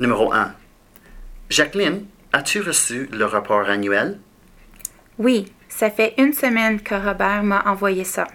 Numéro 1. Jacqueline, as-tu reçu le rapport annuel? Oui, ça fait une semaine que Robert m'a envoyé ça.